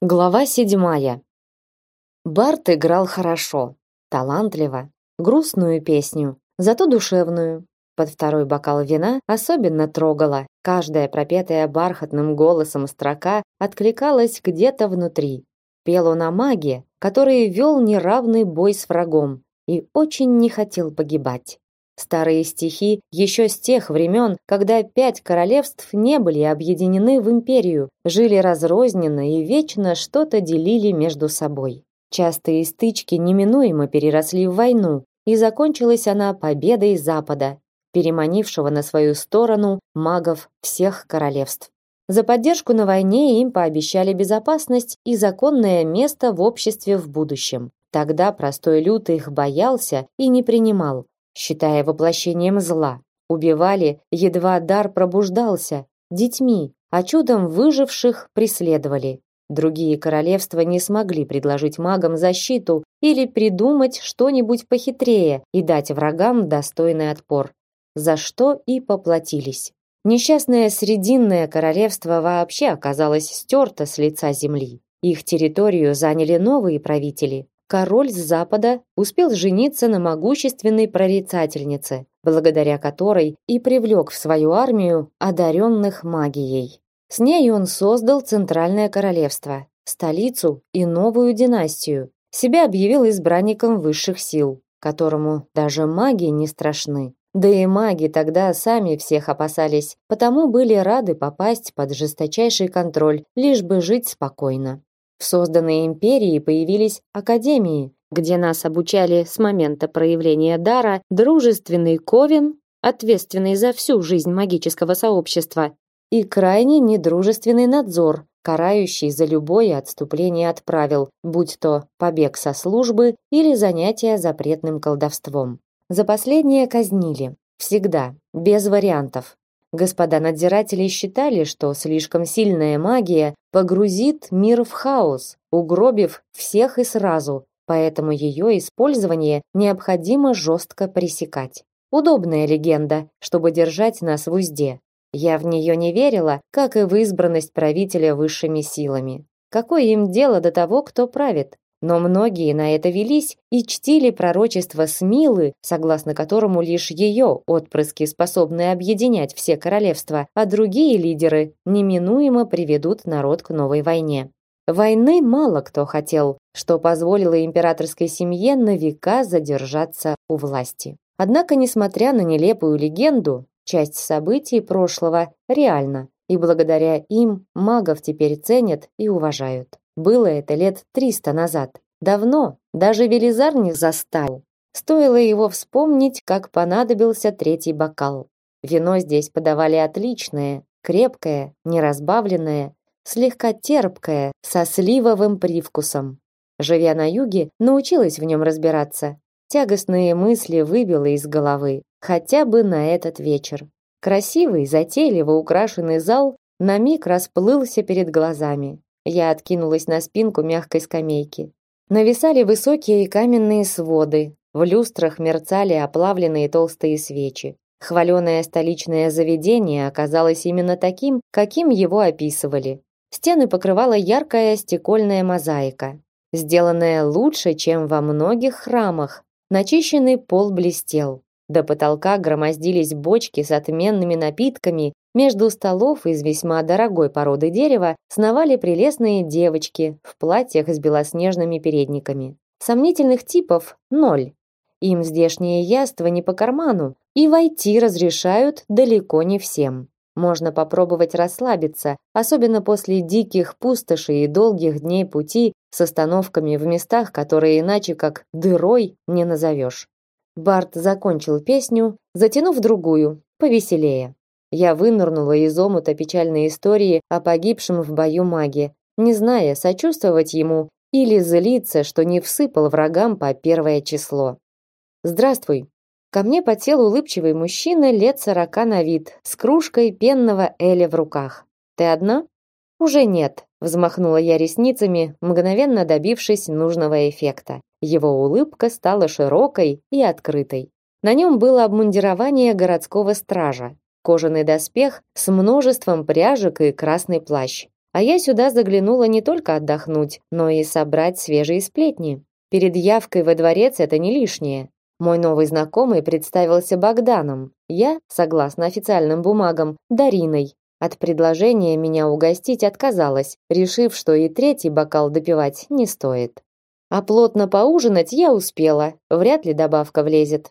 Глава седьмая. Барт играл хорошо, талантливо, грустную песню, зато душевную. Под второй бокал вина особенно трогала. Каждая пропетая бархатным голосом строка откликалась где-то внутри. Пел он о маге, который вел неравный бой с врагом и очень не хотел погибать. Старые стихи еще с тех времен, когда пять королевств не были объединены в империю, жили разрозненно и вечно что-то делили между собой. Частые стычки неминуемо переросли в войну, и закончилась она победой Запада, переманившего на свою сторону магов всех королевств. За поддержку на войне им пообещали безопасность и законное место в обществе в будущем. Тогда простой люд их боялся и не принимал, считая воплощением зла. Убивали, едва дар пробуждался, детьми, а чудом выживших преследовали. Другие королевства не смогли предложить магам защиту или придумать что-нибудь похитрее и дать врагам достойный отпор, за что и поплатились. Несчастное Срединное королевство вообще оказалось стерто с лица земли. Их территорию заняли новые правители, король с запада успел жениться на могущественной прорицательнице, благодаря которой и привлек в свою армию одаренных магией. С ней он создал Центральное королевство, столицу и новую династию. Себя объявил избранником высших сил, которому даже маги не страшны. Да и маги тогда сами всех опасались, потому были рады попасть под жесточайший контроль, лишь бы жить спокойно. В созданной империи появились академии, где нас обучали с момента проявления дара дружественный ковен, ответственный за всю жизнь магического сообщества, и крайне недружественный надзор, карающий за любое отступление от правил, будь то побег со службы или занятие запретным колдовством. За последнее казнили. Всегда, без вариантов. Господа надзиратели считали, что слишком сильная магия погрузит мир в хаос, угробив всех и сразу, поэтому ее использование необходимо жестко пресекать. Удобная легенда, чтобы держать нас в узде. Я в нее не верила, как и в избранность правителя высшими силами. Какое им дело до того, кто правит? Но многие на это велись и чтили пророчество Смилы, согласно которому лишь ее отпрыски способны объединять все королевства, а другие лидеры неминуемо приведут народ к новой войне. Войны мало кто хотел, что позволило императорской семье на века задержаться у власти. Однако, несмотря на нелепую легенду, часть событий прошлого реальна, и благодаря им магов теперь ценят и уважают. Было это лет триста назад. Давно, даже Велизар не застал. Стоило его вспомнить, как понадобился третий бокал. Вино здесь подавали отличное, крепкое, неразбавленное, слегка терпкое, со сливовым привкусом. Живя на юге, научилась в нем разбираться. Тягостные мысли выбила из головы, хотя бы на этот вечер. Красивый, затейливо украшенный зал на миг расплылся перед глазами. Я откинулась на спинку мягкой скамейки. Нависали высокие каменные своды, в люстрах мерцали оплавленные толстые свечи. Хваленое столичное заведение оказалось именно таким, каким его описывали. Стены покрывала яркая стекольная мозаика, сделанная лучше, чем во многих храмах. Начищенный пол блестел. До потолка громоздились бочки с отменными напитками между столов из весьма дорогой породы дерева сновали прелестные девочки в платьях с белоснежными передниками. Сомнительных типов ноль. Им здешние яства не по карману, и войти разрешают далеко не всем. Можно попробовать расслабиться, особенно после диких пустошей и долгих дней пути с остановками в местах, которые иначе как дырой не назовешь. Барт закончил песню, затянув другую, повеселее. Я вынырнула из омута печальной истории о погибшем в бою маге, не зная, сочувствовать ему или злиться, что не всыпал врагам по первое число. «Здравствуй». Ко мне подсел улыбчивый мужчина лет сорока на вид, с кружкой пенного эля в руках. «Ты одна?» «Уже нет», — взмахнула я ресницами, мгновенно добившись нужного эффекта. Его улыбка стала широкой и открытой. На нем было обмундирование городского стража, кожаный доспех с множеством пряжек и красный плащ. А я сюда заглянула не только отдохнуть, но и собрать свежие сплетни. Перед явкой во дворец это не лишнее. Мой новый знакомый представился Богданом. Я, согласно официальным бумагам, Дариной. От предложения меня угостить отказалась, решив, что и третий бокал допивать не стоит. А плотно поужинать я успела, вряд ли добавка влезет.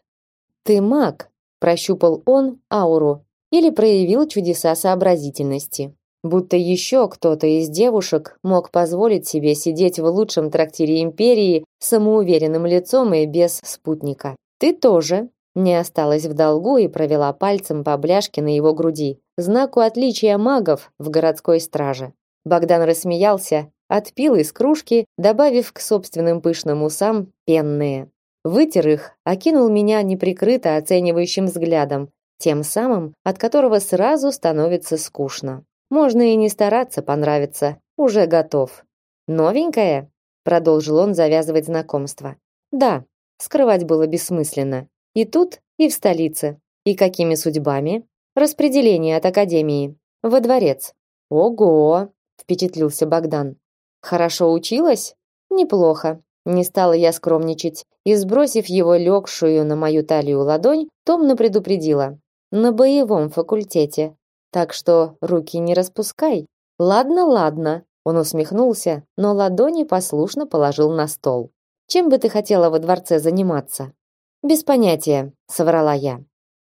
«Ты маг», – прощупал он ауру, или проявил чудеса сообразительности. Будто еще кто-то из девушек мог позволить себе сидеть в лучшем трактире империи самоуверенным лицом и без спутника. Ты тоже не осталась в долгу и провела пальцем по бляшке на его груди, знаку отличия магов в городской страже. Богдан рассмеялся, отпил из кружки, добавив к собственным пышным усам пенные. Вытер их, окинул меня неприкрыто оценивающим взглядом, тем самым, от которого сразу становится скучно. Можно и не стараться понравиться, уже готов. Новенькая? продолжил он завязывать знакомство. Да, скрывать было бессмысленно. И тут, и в столице. И какими судьбами? Распределение от академии во дворец. Ого, впечатлился Богдан. Хорошо училась? Неплохо. Не стала я скромничать и, сбросив его легшую на мою талию ладонь, томно предупредила: "На боевом факультете. Так что руки не распускай. Ладно, ладно. Он усмехнулся, но ладони послушно положил на стол. Чем бы ты хотела во дворце заниматься? Без понятия, соврала я.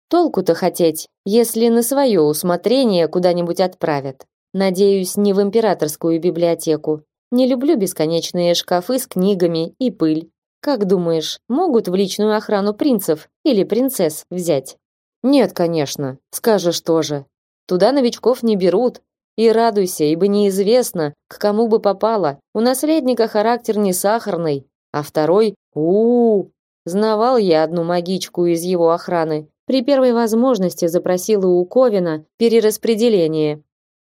Толку-то хотеть, если на свое усмотрение куда-нибудь отправят. Надеюсь, не в императорскую библиотеку. Не люблю бесконечные шкафы с книгами и пыль. Как думаешь, могут в личную охрану принцев или принцесс взять? Нет, конечно. Скажешь тоже. Туда новичков не берут. И радуйся, ибо неизвестно, к кому бы попало. У наследника характер не сахарный, а второй у, -у, -у. Знавал я одну магичку из его охраны. При первой возможности запросила у Ковина перераспределение.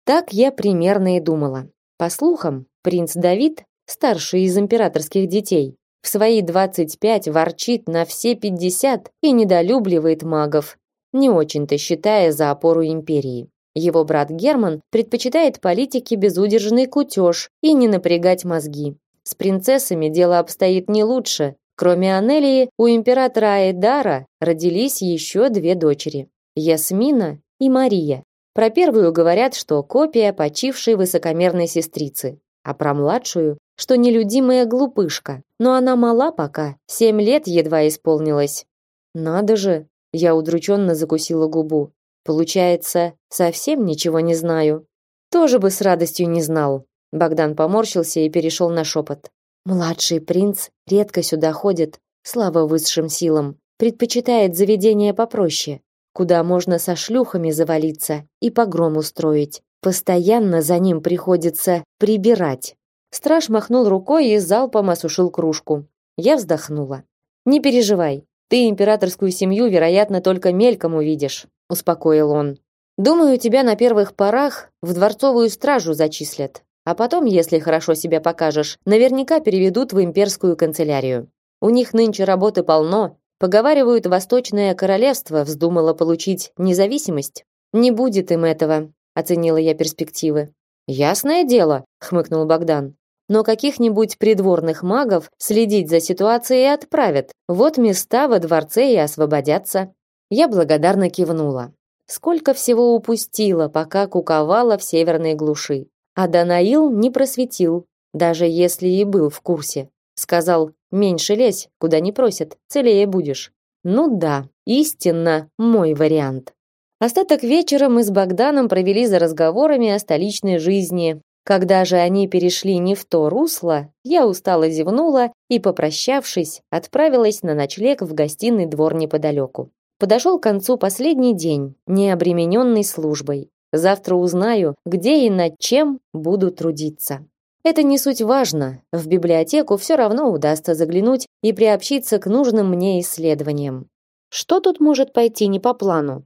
Так я примерно и думала. По слухам, принц Давид, старший из императорских детей, в свои 25 ворчит на все 50 и недолюбливает магов, не очень-то считая за опору империи. Его брат Герман предпочитает политике безудержный кутеж и не напрягать мозги. С принцессами дело обстоит не лучше. Кроме Анелии, у императора Айдара родились еще две дочери – Ясмина и Мария. Про первую говорят, что копия почившей высокомерной сестрицы, а про младшую, что нелюдимая глупышка. Но она мала пока, семь лет едва исполнилось. Надо же, я удрученно закусила губу. Получается, совсем ничего не знаю. Тоже бы с радостью не знал. Богдан поморщился и перешел на шепот. Младший принц редко сюда ходит, слава высшим силам, предпочитает заведения попроще, куда можно со шлюхами завалиться и погром устроить. Постоянно за ним приходится прибирать. Страж махнул рукой и залпом осушил кружку. Я вздохнула. Не переживай, ты императорскую семью, вероятно, только мельком увидишь, успокоил он. Думаю, тебя на первых порах в дворцовую стражу зачислят, а потом, если хорошо себя покажешь, наверняка переведут в имперскую канцелярию. У них нынче работы полно. Поговаривают, Восточное королевство вздумало получить независимость. Не будет им этого, оценила я перспективы. Ясное дело, хмыкнул Богдан но каких-нибудь придворных магов следить за ситуацией отправят. Вот места во дворце и освободятся. Я благодарно кивнула. Сколько всего упустила, пока куковала в северной глуши. А Данаил не просветил, даже если и был в курсе. Сказал: "Меньше лезь, куда не просят, целее будешь". Ну да, истинно мой вариант. Остаток вечера мы с Богданом провели за разговорами о столичной жизни, когда же они перешли не в то русло, я устало зевнула и, попрощавшись, отправилась на ночлег в гостиный двор неподалеку. Подошел к концу последний день, не обремененный службой. Завтра узнаю, где и над чем буду трудиться. Это не суть важно. В библиотеку все равно удастся заглянуть и приобщиться к нужным мне исследованиям. Что тут может пойти не по плану?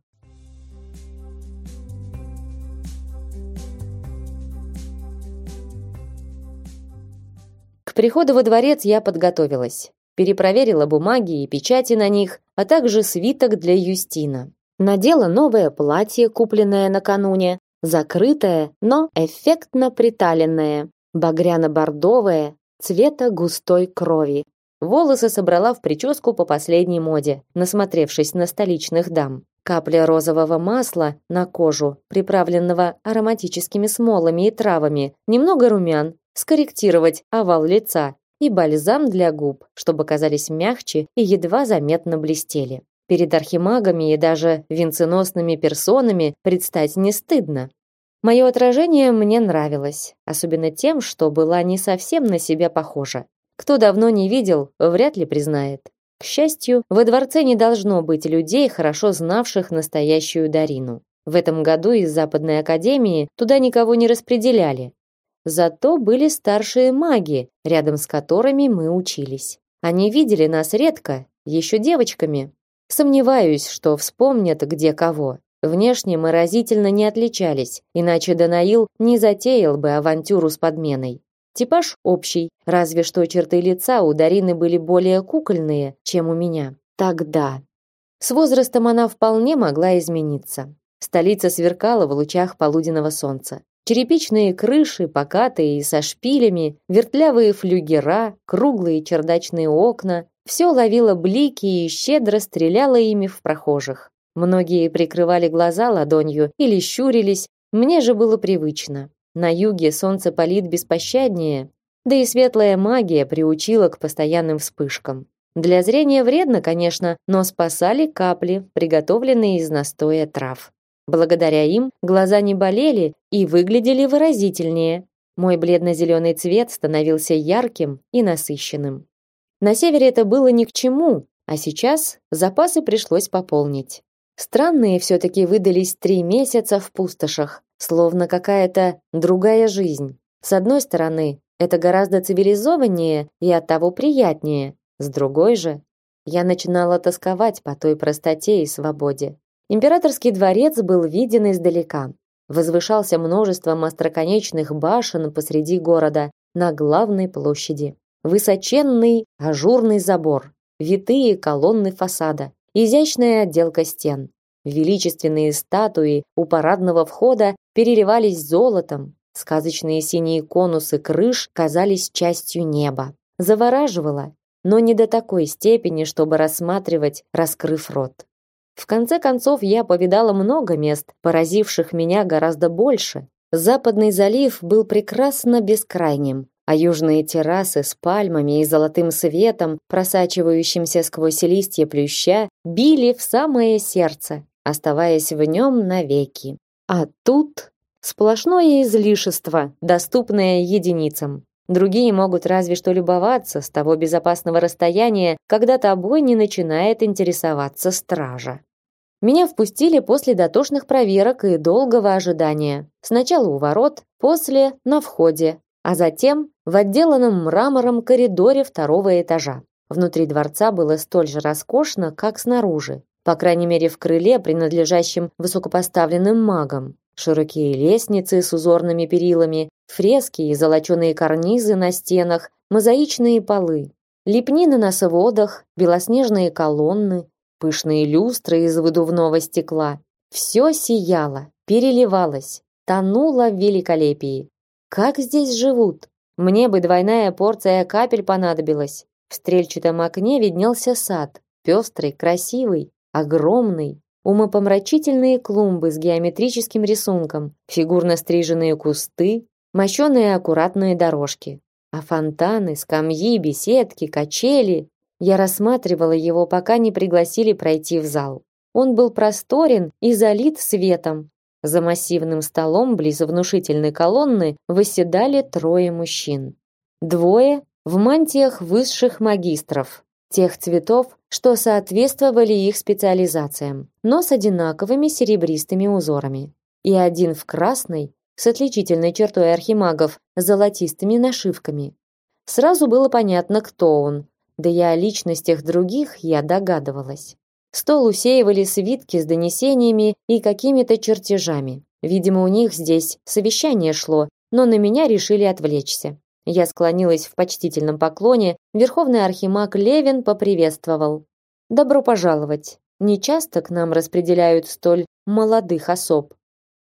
Приходу во дворец я подготовилась. Перепроверила бумаги и печати на них, а также свиток для Юстина. Надела новое платье, купленное накануне, закрытое, но эффектно приталенное, багряно-бордовое, цвета густой крови. Волосы собрала в прическу по последней моде, насмотревшись на столичных дам. Капля розового масла на кожу, приправленного ароматическими смолами и травами, немного румян, скорректировать овал лица и бальзам для губ, чтобы казались мягче и едва заметно блестели. Перед архимагами и даже венценосными персонами предстать не стыдно. Мое отражение мне нравилось, особенно тем, что была не совсем на себя похожа. Кто давно не видел, вряд ли признает. К счастью, во дворце не должно быть людей, хорошо знавших настоящую Дарину. В этом году из Западной академии туда никого не распределяли. Зато были старшие маги, рядом с которыми мы учились. Они видели нас редко, еще девочками. Сомневаюсь, что вспомнят где кого. Внешне мы разительно не отличались, иначе Данаил не затеял бы авантюру с подменой. Типаж общий, разве что черты лица у Дарины были более кукольные, чем у меня. Тогда. С возрастом она вполне могла измениться. Столица сверкала в лучах полуденного солнца. Черепичные крыши, покатые и со шпилями, вертлявые флюгера, круглые чердачные окна, все ловило блики и щедро стреляло ими в прохожих. Многие прикрывали глаза ладонью или щурились, мне же было привычно. На юге солнце палит беспощаднее, да и светлая магия приучила к постоянным вспышкам. Для зрения вредно, конечно, но спасали капли, приготовленные из настоя трав. Благодаря им глаза не болели и выглядели выразительнее. Мой бледно-зеленый цвет становился ярким и насыщенным. На севере это было ни к чему, а сейчас запасы пришлось пополнить. Странные все-таки выдались три месяца в пустошах, словно какая-то другая жизнь. С одной стороны, это гораздо цивилизованнее и оттого приятнее. С другой же, я начинала тосковать по той простоте и свободе. Императорский дворец был виден издалека. Возвышался множеством остроконечных башен посреди города на главной площади. Высоченный ажурный забор, витые колонны фасада, изящная отделка стен. Величественные статуи у парадного входа переливались золотом, сказочные синие конусы крыш казались частью неба. Завораживало, но не до такой степени, чтобы рассматривать, раскрыв рот. В конце концов, я повидала много мест, поразивших меня гораздо больше. Западный залив был прекрасно бескрайним, а южные террасы с пальмами и золотым светом, просачивающимся сквозь листья плюща, били в самое сердце, оставаясь в нем навеки. А тут сплошное излишество, доступное единицам. Другие могут разве что любоваться с того безопасного расстояния, когда тобой не начинает интересоваться стража. Меня впустили после дотошных проверок и долгого ожидания. Сначала у ворот, после на входе, а затем в отделанном мрамором коридоре второго этажа. Внутри дворца было столь же роскошно, как снаружи по крайней мере в крыле, принадлежащем высокопоставленным магам. Широкие лестницы с узорными перилами, фрески и золоченые карнизы на стенах, мозаичные полы, лепнины на сводах, белоснежные колонны, пышные люстры из выдувного стекла. Все сияло, переливалось, тонуло в великолепии. Как здесь живут? Мне бы двойная порция капель понадобилась. В стрельчатом окне виднелся сад, пестрый, красивый, огромный, умопомрачительные клумбы с геометрическим рисунком, фигурно стриженные кусты, мощеные аккуратные дорожки. А фонтаны, скамьи, беседки, качели... Я рассматривала его, пока не пригласили пройти в зал. Он был просторен и залит светом. За массивным столом близ внушительной колонны восседали трое мужчин. Двое в мантиях высших магистров, тех цветов, что соответствовали их специализациям, но с одинаковыми серебристыми узорами. И один в красной, с отличительной чертой архимагов, золотистыми нашивками. Сразу было понятно, кто он, да и о личностях других я догадывалась. Стол усеивали свитки с донесениями и какими-то чертежами. Видимо, у них здесь совещание шло, но на меня решили отвлечься. Я склонилась в почтительном поклоне, верховный архимаг Левин поприветствовал. «Добро пожаловать. Не часто к нам распределяют столь молодых особ».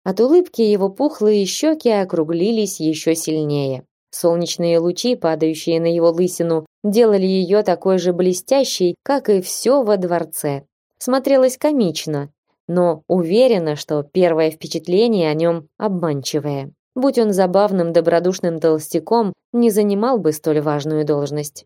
От улыбки его пухлые щеки округлились еще сильнее. Солнечные лучи, падающие на его лысину, делали ее такой же блестящей, как и все во дворце. Смотрелось комично, но уверена, что первое впечатление о нем обманчивое. Будь он забавным добродушным толстяком, не занимал бы столь важную должность.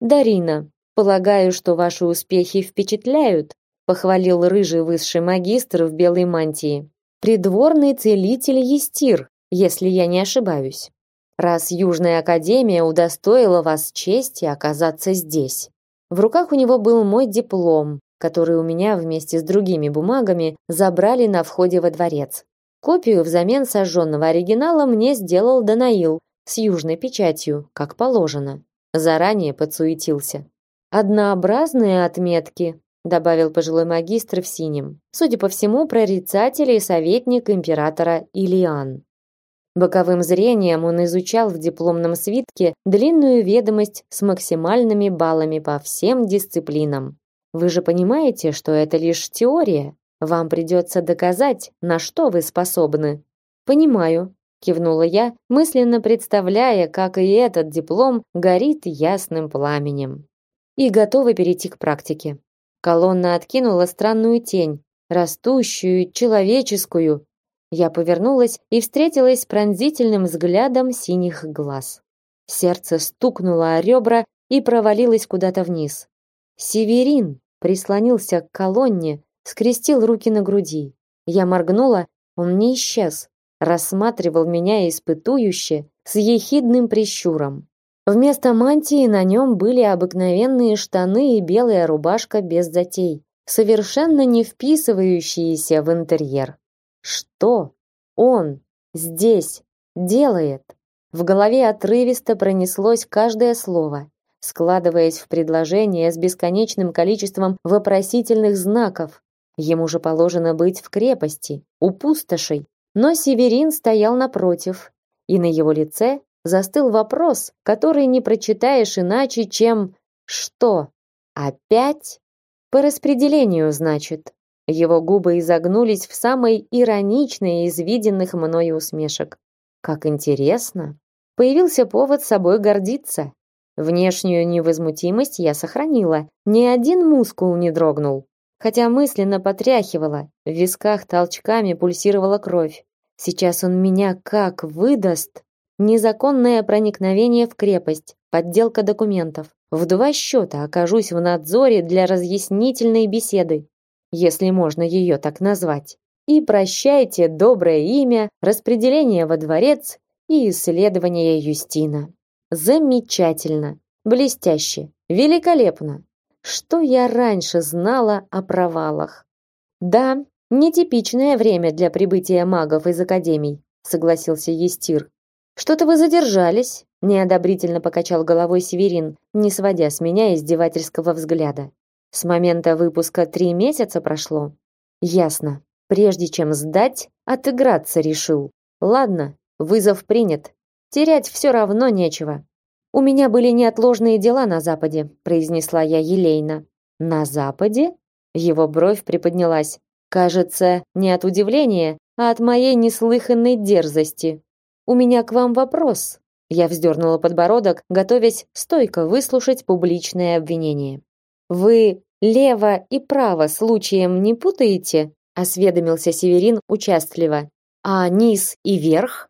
Дарина, полагаю, что ваши успехи впечатляют, похвалил рыжий высший магистр в белой мантии. Придворный целитель Естир, если я не ошибаюсь раз Южная Академия удостоила вас чести оказаться здесь. В руках у него был мой диплом, который у меня вместе с другими бумагами забрали на входе во дворец. Копию взамен сожженного оригинала мне сделал Данаил с южной печатью, как положено. Заранее подсуетился. Однообразные отметки, добавил пожилой магистр в синем. Судя по всему, прорицатель и советник императора Илиан. Боковым зрением он изучал в дипломном свитке длинную ведомость с максимальными баллами по всем дисциплинам. Вы же понимаете, что это лишь теория. Вам придется доказать, на что вы способны. Понимаю, кивнула я, мысленно представляя, как и этот диплом горит ясным пламенем. И готова перейти к практике. Колонна откинула странную тень, растущую, человеческую, я повернулась и встретилась с пронзительным взглядом синих глаз. Сердце стукнуло о ребра и провалилось куда-то вниз. Северин прислонился к колонне, скрестил руки на груди. Я моргнула, он не исчез, рассматривал меня испытующе, с ехидным прищуром. Вместо мантии на нем были обыкновенные штаны и белая рубашка без затей, совершенно не вписывающиеся в интерьер. Что он здесь делает? В голове отрывисто пронеслось каждое слово, складываясь в предложение с бесконечным количеством вопросительных знаков. Ему же положено быть в крепости, у пустошей. Но Северин стоял напротив, и на его лице застыл вопрос, который не прочитаешь иначе, чем «что?» Опять? По распределению, значит. Его губы изогнулись в самой ироничной из виденных мною усмешек. Как интересно. Появился повод собой гордиться. Внешнюю невозмутимость я сохранила. Ни один мускул не дрогнул. Хотя мысленно потряхивала, в висках толчками пульсировала кровь. Сейчас он меня как выдаст. Незаконное проникновение в крепость, подделка документов. В два счета окажусь в надзоре для разъяснительной беседы если можно ее так назвать. И прощайте доброе имя, распределение во дворец и исследование Юстина. Замечательно, блестяще, великолепно. Что я раньше знала о провалах? Да, нетипичное время для прибытия магов из академий, согласился Естир. Что-то вы задержались, неодобрительно покачал головой Северин, не сводя с меня издевательского взгляда. С момента выпуска три месяца прошло. Ясно. Прежде чем сдать, отыграться решил. Ладно, вызов принят. Терять все равно нечего. У меня были неотложные дела на западе, произнесла я елейно. На западе? Его бровь приподнялась. Кажется, не от удивления, а от моей неслыханной дерзости. У меня к вам вопрос. Я вздернула подбородок, готовясь стойко выслушать публичное обвинение. Вы Лево и право случаем не путаете? осведомился Северин участливо. А низ и верх?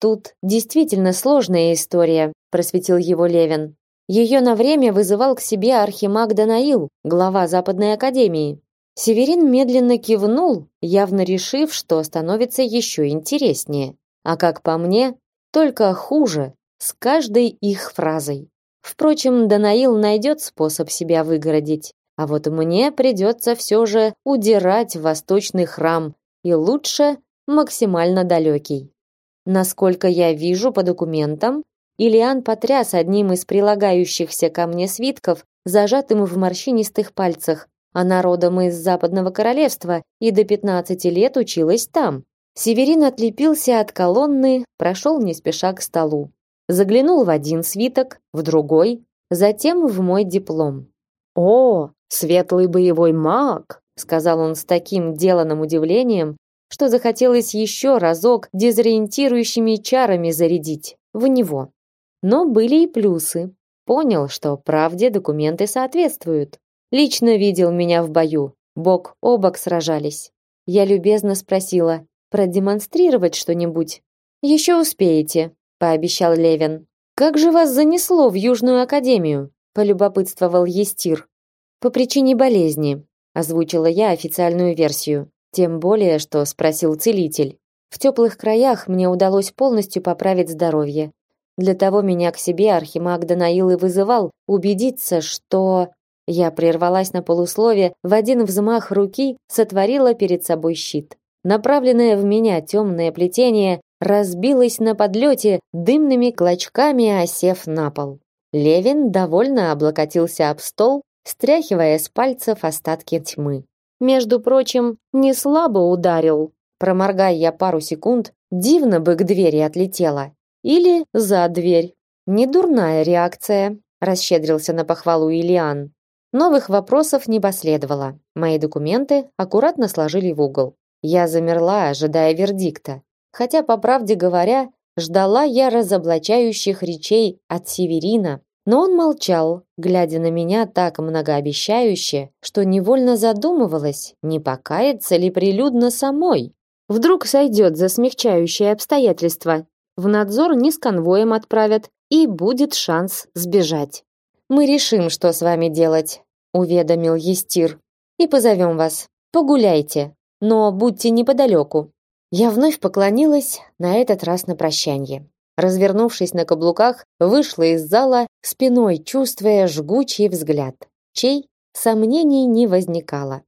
Тут действительно сложная история, просветил его Левин. Ее на время вызывал к себе архимаг Данаил, глава Западной академии. Северин медленно кивнул, явно решив, что становится еще интереснее. А как по мне, только хуже с каждой их фразой. Впрочем, Данаил найдет способ себя выгородить. А вот мне придется все же удирать в восточный храм, и лучше максимально далекий. Насколько я вижу по документам, Илиан потряс одним из прилагающихся ко мне свитков, зажатым в морщинистых пальцах. Она родом из Западного королевства и до 15 лет училась там. Северин отлепился от колонны, прошел не спеша к столу. Заглянул в один свиток, в другой, затем в мой диплом. О, Светлый боевой маг, сказал он с таким деланным удивлением, что захотелось еще разок дезориентирующими чарами зарядить в него. Но были и плюсы. Понял, что правде документы соответствуют. Лично видел меня в бою, бок о бок сражались. Я любезно спросила, продемонстрировать что-нибудь? Еще успеете, пообещал Левин. Как же вас занесло в Южную академию? полюбопытствовал Естир. По причине болезни, озвучила я официальную версию. Тем более, что спросил целитель. В теплых краях мне удалось полностью поправить здоровье. Для того меня к себе архимаг Данаил и вызывал убедиться, что я прервалась на полуслове, в один взмах руки сотворила перед собой щит. Направленное в меня темное плетение разбилось на подлете дымными клочками, осев на пол. Левин довольно облокотился об стол, стряхивая с пальцев остатки тьмы. Между прочим, не слабо ударил. Проморгая я пару секунд, дивно бы к двери отлетела. Или за дверь. Недурная реакция, расщедрился на похвалу Ильян. Новых вопросов не последовало. Мои документы аккуратно сложили в угол. Я замерла, ожидая вердикта. Хотя, по правде говоря, ждала я разоблачающих речей от Северина, но он молчал, глядя на меня так многообещающе, что невольно задумывалась, не покаяться ли прилюдно самой. Вдруг сойдет за смягчающее обстоятельство. В надзор не с конвоем отправят, и будет шанс сбежать. Мы решим, что с вами делать, уведомил Естир. И позовем вас. Погуляйте, но будьте неподалеку. Я вновь поклонилась, на этот раз на прощание развернувшись на каблуках, вышла из зала, спиной чувствуя жгучий взгляд. Чей сомнений не возникало.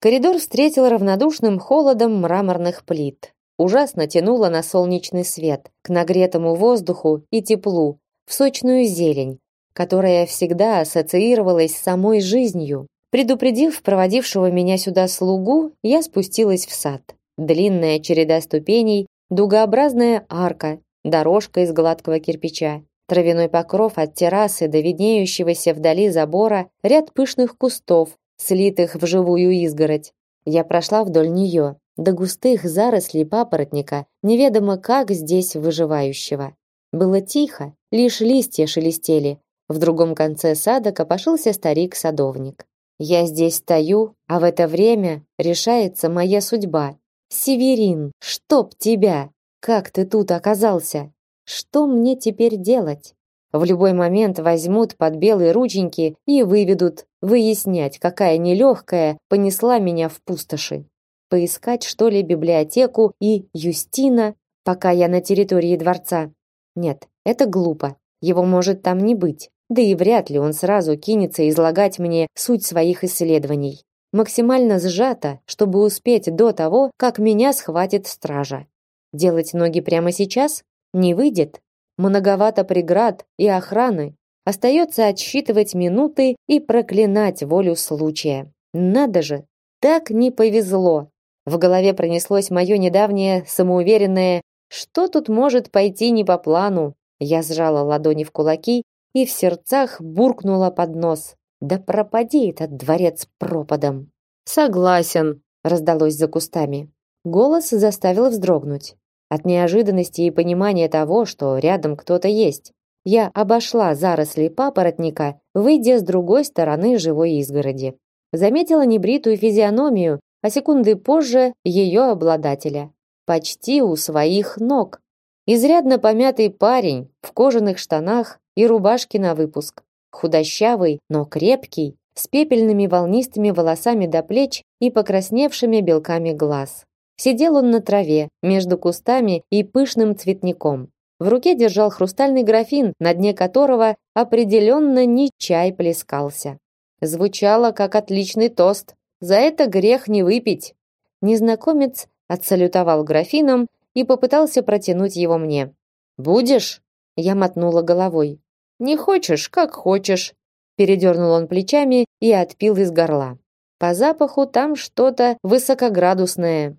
Коридор встретил равнодушным холодом мраморных плит. Ужасно тянуло на солнечный свет, к нагретому воздуху и теплу, в сочную зелень, которая всегда ассоциировалась с самой жизнью. Предупредив проводившего меня сюда слугу, я спустилась в сад. Длинная череда ступеней, дугообразная арка, дорожка из гладкого кирпича, травяной покров от террасы до виднеющегося вдали забора, ряд пышных кустов, слитых в живую изгородь. Я прошла вдоль нее, до густых зарослей папоротника, неведомо как здесь выживающего. Было тихо, лишь листья шелестели. В другом конце сада копошился старик-садовник. Я здесь стою, а в это время решается моя судьба. Северин, чтоб тебя! Как ты тут оказался? Что мне теперь делать? В любой момент возьмут под белые рученьки и выведут выяснять, какая нелегкая понесла меня в пустоши. Поискать, что ли, библиотеку и Юстина, пока я на территории дворца? Нет, это глупо. Его может там не быть. Да и вряд ли он сразу кинется излагать мне суть своих исследований. Максимально сжато, чтобы успеть до того, как меня схватит стража. Делать ноги прямо сейчас не выйдет. Многовато преград и охраны. Остается отсчитывать минуты и проклинать волю случая. Надо же, так не повезло. В голове пронеслось мое недавнее самоуверенное «что тут может пойти не по плану?». Я сжала ладони в кулаки и в сердцах буркнула под нос. «Да пропади этот дворец пропадом!» «Согласен», — раздалось за кустами. Голос заставил вздрогнуть. От неожиданности и понимания того, что рядом кто-то есть, я обошла заросли папоротника, выйдя с другой стороны живой изгороди. Заметила небритую физиономию, а секунды позже ее обладателя. Почти у своих ног. Изрядно помятый парень в кожаных штанах и рубашке на выпуск. Худощавый, но крепкий, с пепельными волнистыми волосами до плеч и покрасневшими белками глаз. Сидел он на траве, между кустами и пышным цветником. В руке держал хрустальный графин, на дне которого определенно не чай плескался. Звучало как отличный тост. За это грех не выпить. Незнакомец отсалютовал графином и попытался протянуть его мне. «Будешь?» Я мотнула головой. «Не хочешь, как хочешь». Передернул он плечами и отпил из горла. По запаху там что-то высокоградусное,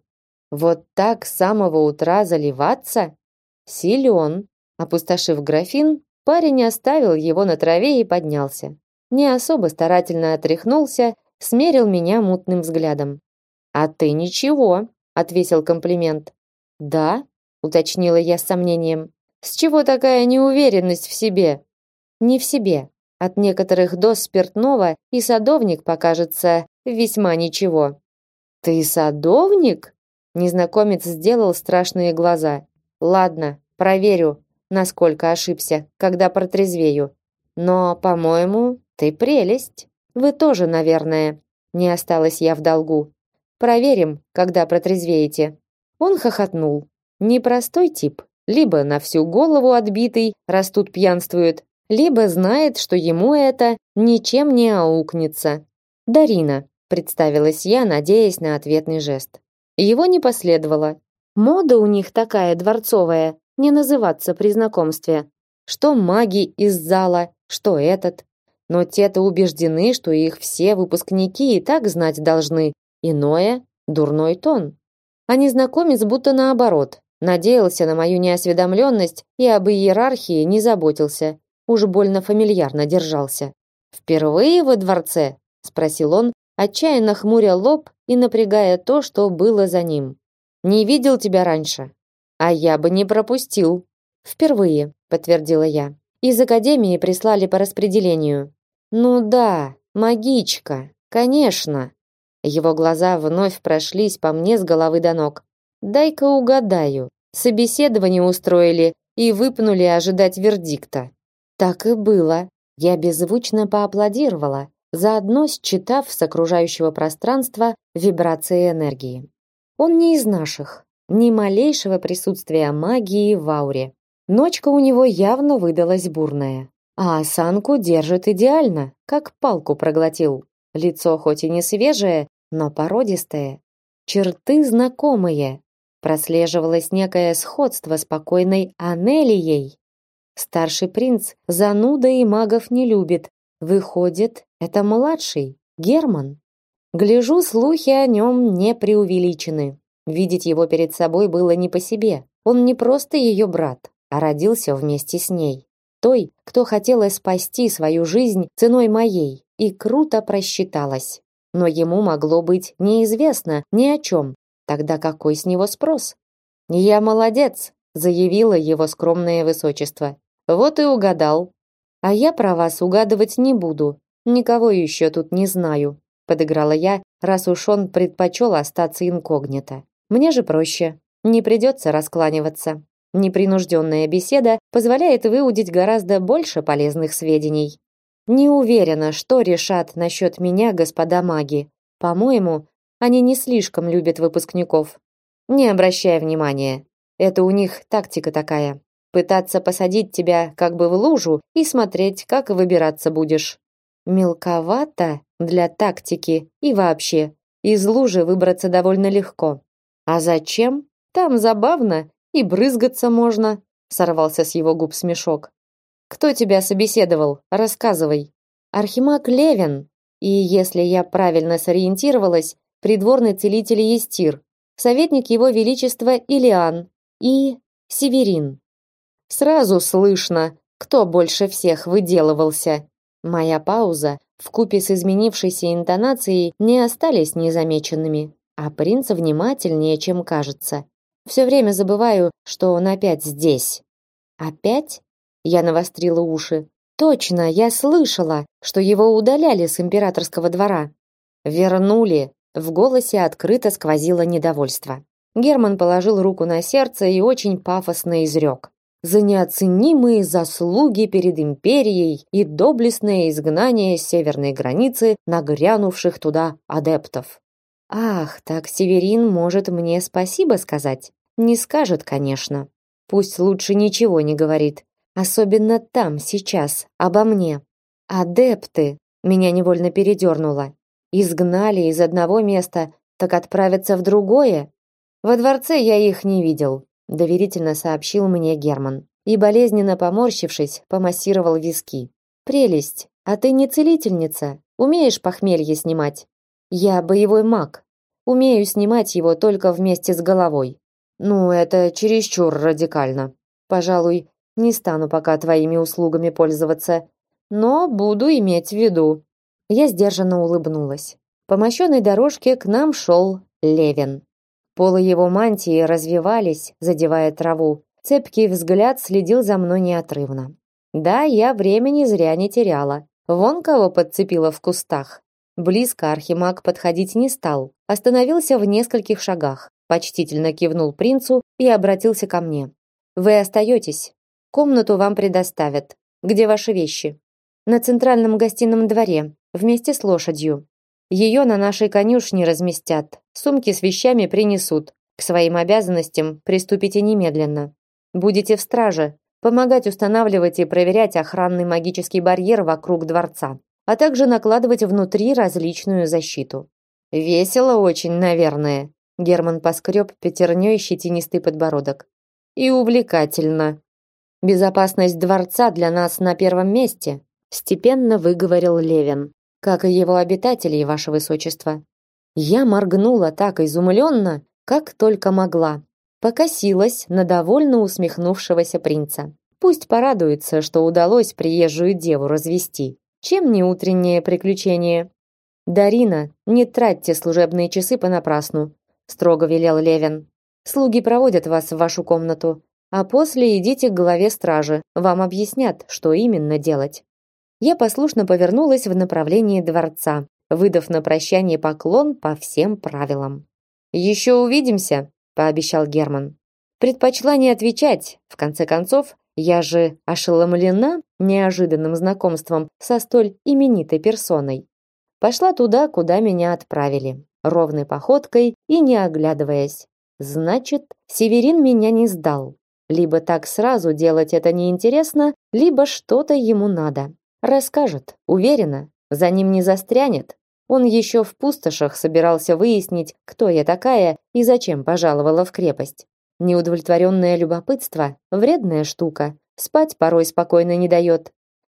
вот так с самого утра заливаться? Силен. Опустошив графин, парень оставил его на траве и поднялся. Не особо старательно отряхнулся, смерил меня мутным взглядом. «А ты ничего», отвесил комплимент. Да? уточнила я с сомнением. С чего такая неуверенность в себе? Не в себе. От некоторых доз спиртного и садовник покажется весьма ничего. Ты садовник? Незнакомец сделал страшные глаза. Ладно, проверю, насколько ошибся, когда протрезвею. Но, по-моему, ты прелесть. Вы тоже, наверное. Не осталась я в долгу. Проверим, когда протрезвеете. Он хохотнул. Непростой тип. Либо на всю голову отбитый, раз тут пьянствует, либо знает, что ему это ничем не аукнется. Дарина, представилась я, надеясь на ответный жест. Его не последовало. Мода у них такая дворцовая, не называться при знакомстве. Что маги из зала, что этот. Но те-то убеждены, что их все выпускники и так знать должны. Иное дурной тон. А незнакомец будто наоборот, надеялся на мою неосведомленность и об иерархии не заботился. Уж больно фамильярно держался. Впервые во дворце, спросил он, отчаянно хмуря лоб и напрягая то, что было за ним. Не видел тебя раньше. А я бы не пропустил. Впервые, подтвердила я. Из академии прислали по распределению. Ну да, магичка. Конечно. Его глаза вновь прошлись по мне с головы до ног. Дай-ка угадаю. Собеседование устроили и выпнули ожидать вердикта. Так и было. Я беззвучно поаплодировала, заодно считав с окружающего пространства вибрации энергии. Он не из наших, ни малейшего присутствия магии в ауре. Ночка у него явно выдалась бурная. А осанку держит идеально, как палку проглотил. Лицо хоть и не свежее, но породистое. Черты знакомые. Прослеживалось некое сходство с покойной Анелией. Старший принц зануда и магов не любит. Выходит, это младший, Герман. Гляжу, слухи о нем не преувеличены. Видеть его перед собой было не по себе. Он не просто ее брат, а родился вместе с ней. Той, кто хотела спасти свою жизнь ценой моей, и круто просчиталась. Но ему могло быть неизвестно ни о чем. Тогда какой с него спрос? «Я молодец», — заявило его скромное высочество. «Вот и угадал. А я про вас угадывать не буду. Никого еще тут не знаю подыграла я, раз уж он предпочел остаться инкогнито. Мне же проще, не придется раскланиваться. Непринужденная беседа позволяет выудить гораздо больше полезных сведений. Не уверена, что решат насчет меня господа маги. По-моему, они не слишком любят выпускников. Не обращай внимания. Это у них тактика такая. Пытаться посадить тебя как бы в лужу и смотреть, как выбираться будешь. Мелковато для тактики и вообще. Из лужи выбраться довольно легко. А зачем? Там забавно и брызгаться можно, сорвался с его губ смешок. Кто тебя собеседовал? Рассказывай. Архимаг Левин. И если я правильно сориентировалась, придворный целитель Естир, советник его величества Илиан и Северин. Сразу слышно, кто больше всех выделывался. Моя пауза в купе с изменившейся интонацией не остались незамеченными, а принц внимательнее, чем кажется. Все время забываю, что он опять здесь. Опять? Я навострила уши. Точно, я слышала, что его удаляли с императорского двора. Вернули. В голосе открыто сквозило недовольство. Герман положил руку на сердце и очень пафосно изрек за неоценимые заслуги перед империей и доблестное изгнание северной границы нагрянувших туда адептов. Ах, так Северин может мне спасибо сказать? Не скажет, конечно. Пусть лучше ничего не говорит, особенно там сейчас обо мне. Адепты меня невольно передернуло. Изгнали из одного места, так отправятся в другое. Во дворце я их не видел доверительно сообщил мне Герман. И болезненно поморщившись, помассировал виски. Прелесть. А ты не целительница? Умеешь похмелье снимать? Я боевой маг. Умею снимать его только вместе с головой. Ну, это чересчур радикально. Пожалуй, не стану пока твоими услугами пользоваться, но буду иметь в виду. Я сдержанно улыбнулась. По мощенной дорожке к нам шел Левин. Полы его мантии развивались, задевая траву. Цепкий взгляд следил за мной неотрывно. Да, я времени зря не теряла. Вон кого подцепила в кустах. Близко архимаг подходить не стал, остановился в нескольких шагах, почтительно кивнул принцу и обратился ко мне. Вы остаетесь. Комнату вам предоставят. Где ваши вещи? На центральном гостином дворе, вместе с лошадью. Ее на нашей конюшне разместят. Сумки с вещами принесут. К своим обязанностям приступите немедленно. Будете в страже, помогать устанавливать и проверять охранный магический барьер вокруг дворца а также накладывать внутри различную защиту. Весело очень, наверное. Герман поскреб пятерней щетинистый подбородок. И увлекательно. Безопасность дворца для нас на первом месте, степенно выговорил Левин, как и его обитателей, ваше высочество. Я моргнула так изумленно, как только могла. Покосилась на довольно усмехнувшегося принца. Пусть порадуется, что удалось приезжую деву развести. Чем не утреннее приключение? Дарина, не тратьте служебные часы понапрасну, строго велел Левин. Слуги проводят вас в вашу комнату, а после идите к главе стражи. Вам объяснят, что именно делать. Я послушно повернулась в направлении дворца, выдав на прощание поклон по всем правилам. Еще увидимся, пообещал Герман. Предпочла не отвечать. В конце концов, я же ошеломлена неожиданным знакомством со столь именитой персоной. Пошла туда, куда меня отправили, ровной походкой и не оглядываясь. Значит, Северин меня не сдал. Либо так сразу делать это неинтересно, либо что-то ему надо. Расскажет, уверена, за ним не застрянет. Он еще в пустошах собирался выяснить, кто я такая и зачем пожаловала в крепость. Неудовлетворенное любопытство – вредная штука, спать порой спокойно не дает.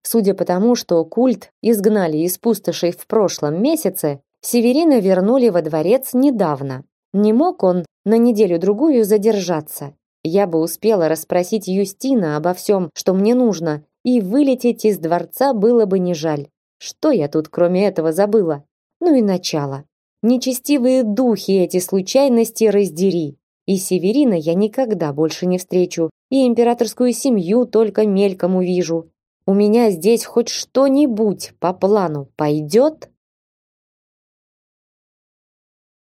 Судя по тому, что культ изгнали из пустошей в прошлом месяце, Северина вернули во дворец недавно. Не мог он на неделю-другую задержаться. Я бы успела расспросить Юстина обо всем, что мне нужно, и вылететь из дворца было бы не жаль. Что я тут кроме этого забыла? Ну и начало. Нечестивые духи эти случайности раздери. И Северина я никогда больше не встречу, и императорскую семью только мельком увижу. У меня здесь хоть что-нибудь по плану пойдет?